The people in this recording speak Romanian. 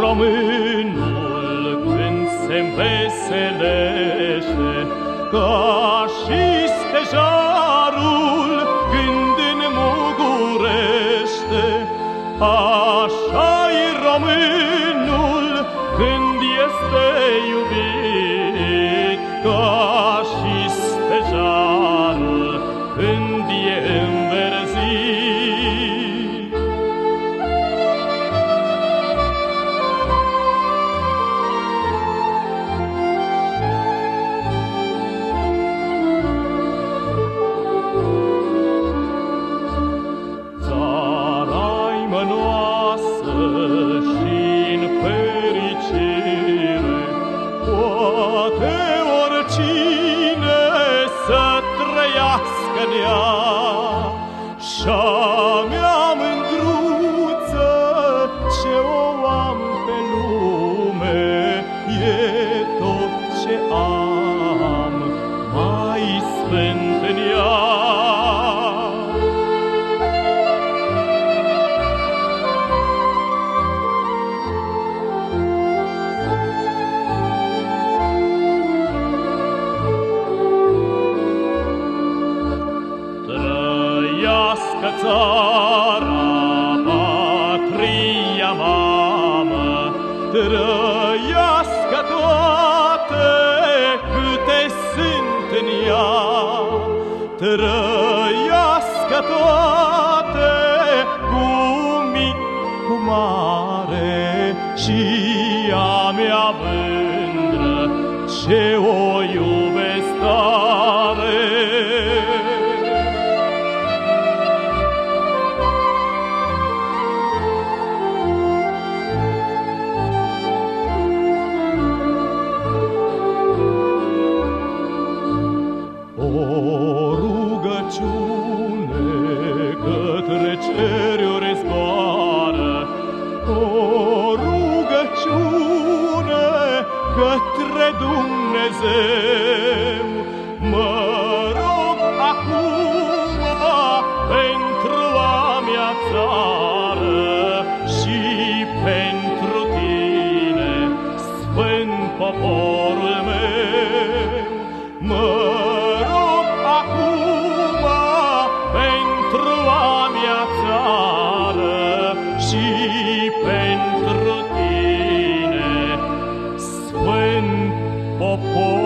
românul când se înveselește, ca și stejarul când înmugurește, mănoasă și-n fericire, Poate oricine să trăiască în ea. Și-a mea mândruță ce o am pe lume, E tot ce am mai sfânt în ea. Țara, patria mamă, Trăiască toate câte sunt în ea, Trăiască toate cu mic, cu mare, Și a mea mândră ce o iubesc ceruri zboară, O rugăciune către Dumnezeu. Mă rog pentru tine, Sfânt popor.